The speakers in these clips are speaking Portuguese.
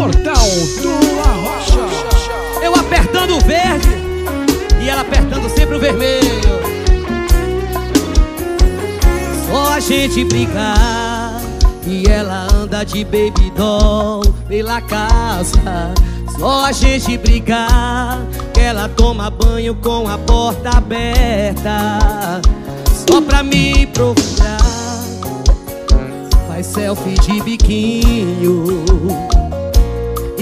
Portal do Arrocha. Eu apertando o verde e ela apertando sempre o vermelho. Só a gente brincar e ela anda de baby doll pela casa. Só a gente brincar que ela toma banho com a porta aberta. Só pra me procurar Faz selfie de biquinho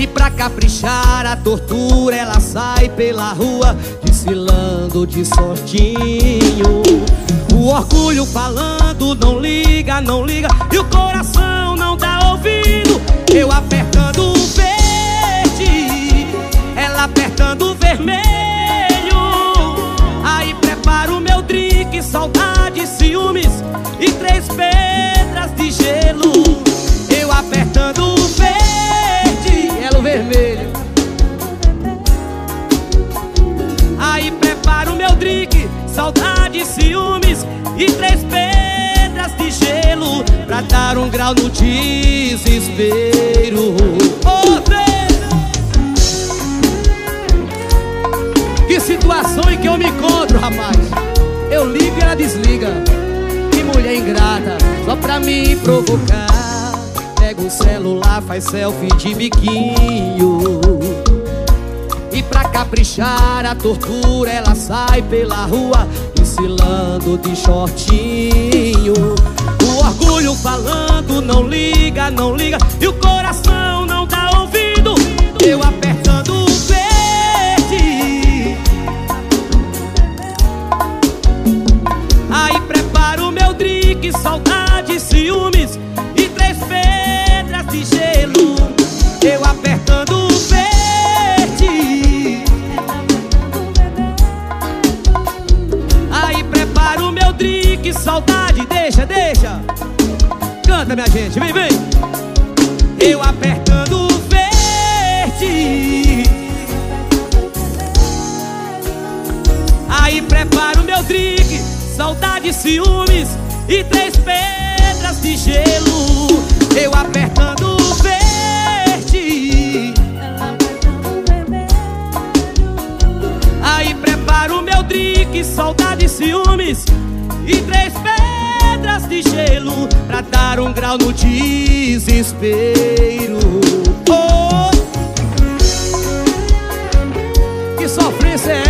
pra caprichar a tortura Ela sai pela rua Desfilando de sortinho. O orgulho falando Não liga, não liga E o coração não tá ouvindo. Eu apertando o verde Ela apertando o vermelho. Aí preparo o meu drink Saudade, ciúmes E três pedras de gelo Saudade, ciúmes E três pedras de gelo Pra dar um grau no desespero. Que situação em que eu me encontro, rapaz? Eu ligo e ela desliga. Que mulher ingrata Só pra me provocar. Pega o celular, faz selfie de biquinho pra caprichar a tortura Ela sai pela rua Desfilando de shortinho. O orgulho falando Não liga, não liga E o coração não tá ouvindo. Eu apertando o verde. Aí preparo meu drink Saudade, ciúmes drink Saudade, deixa, deixa. Canta minha gente, vem, vem. Eu apertando o verde. Aí preparo meu drink Saudade, ciúmes E três pedras de gelo. Eu apertando o verde. Aí preparo meu drink Saudade, ciúmes e três pedras de gelo pra dar um grau no desespero. Oh! Que sofrência é